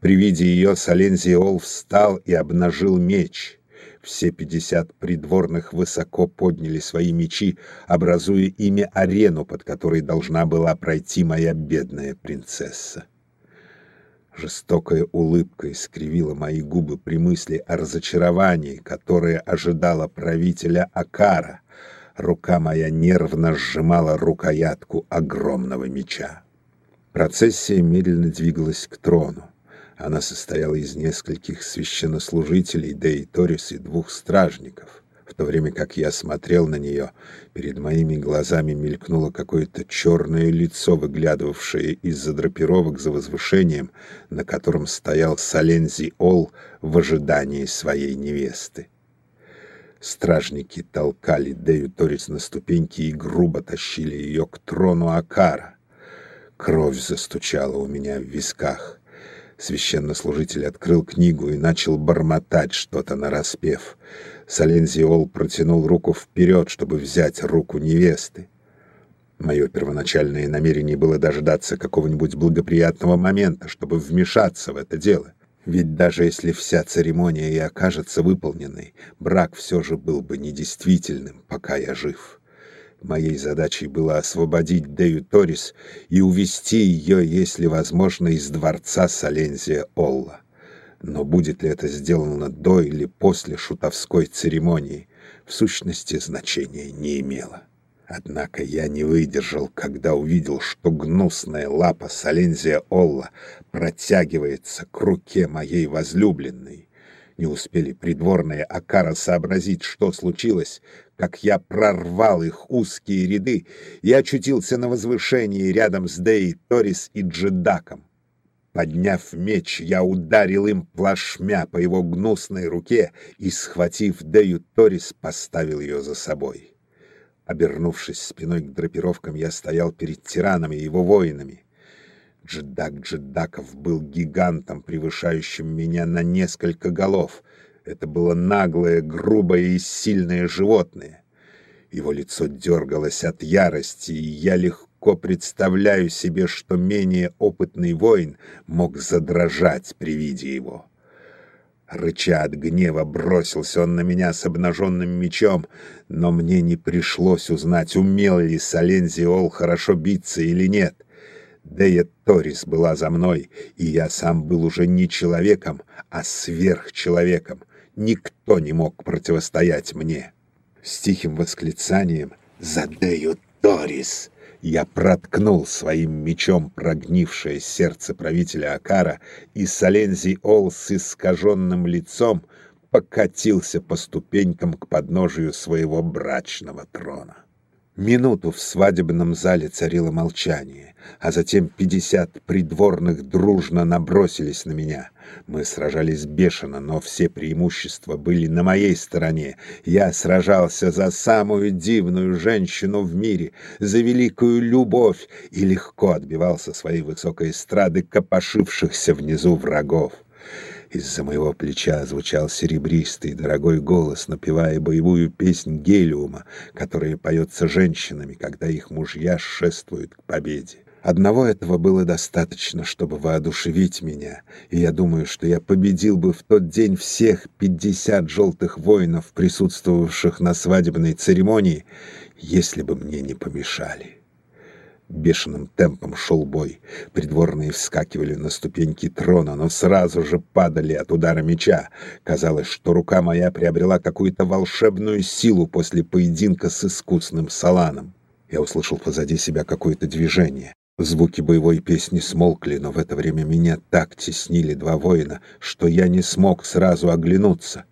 При виде ее Солензиол встал и обнажил меч. Все пятьдесят придворных высоко подняли свои мечи, образуя ими арену, под которой должна была пройти моя бедная принцесса. Жестокая улыбка искривила мои губы при мысли о разочаровании, которое ожидало правителя Акара. Рука моя нервно сжимала рукоятку огромного меча. Процессия медленно двигалась к трону. Она состояла из нескольких священнослужителей, и Торис и двух стражников. В то время как я смотрел на нее, перед моими глазами мелькнуло какое-то черное лицо, выглядывавшее из-за драпировок за возвышением, на котором стоял Солензи Ол в ожидании своей невесты. Стражники толкали Дею Торис на ступеньки и грубо тащили ее к трону Акара. Кровь застучала у меня в висках. Священнослужитель открыл книгу и начал бормотать что-то нараспев. Солензиол протянул руку вперед, чтобы взять руку невесты. Мое первоначальное намерение было дождаться какого-нибудь благоприятного момента, чтобы вмешаться в это дело. Ведь даже если вся церемония и окажется выполненной, брак все же был бы недействительным, пока я жив. Моей задачей было освободить Дею Торис и увести ее, если возможно, из дворца Солензия Олла. Но будет ли это сделано до или после шутовской церемонии, в сущности значения не имело. Однако я не выдержал, когда увидел, что гнусная лапа Солензия Олла протягивается к руке моей возлюбленной. Не успели придворные Акара сообразить, что случилось, как я прорвал их узкие ряды и очутился на возвышении рядом с Деей Торис и Джедаком. Подняв меч, я ударил им плашмя по его гнусной руке и, схватив Дею Торис, поставил ее за собой. Обернувшись спиной к драпировкам, я стоял перед тиранами и его воинами. Джедак Джедаков был гигантом, превышающим меня на несколько голов — это было наглое, грубое и сильное животное. Его лицо дергалось от ярости, и я легко представляю себе, что менее опытный воин мог задрожать при виде его. Рыча от гнева, бросился он на меня с обнаженным мечом, но мне не пришлось узнать, умел ли Солензиол хорошо биться или нет. Дея Торис была за мной, и я сам был уже не человеком, а сверхчеловеком никто не мог противостоять мне. С тихим восклицанием «Задею Торис!» я проткнул своим мечом прогнившее сердце правителя Акара, и Солензи Ол с искаженным лицом покатился по ступенькам к подножию своего брачного трона. Минуту в свадебном зале царило молчание, а затем пятьдесят придворных дружно набросились на меня. Мы сражались бешено, но все преимущества были на моей стороне. Я сражался за самую дивную женщину в мире, за великую любовь и легко отбивался своей высокой эстрады копошившихся внизу врагов. Из-за моего плеча звучал серебристый, дорогой голос, напевая боевую песнь Гелиума, которая поется женщинами, когда их мужья шествуют к победе. Одного этого было достаточно, чтобы воодушевить меня, и я думаю, что я победил бы в тот день всех пятьдесят желтых воинов, присутствовавших на свадебной церемонии, если бы мне не помешали. Бешеным темпом шел бой. Придворные вскакивали на ступеньки трона, но сразу же падали от удара меча. Казалось, что рука моя приобрела какую-то волшебную силу после поединка с искусным саланом. Я услышал позади себя какое-то движение. Звуки боевой песни смолкли, но в это время меня так теснили два воина, что я не смог сразу оглянуться.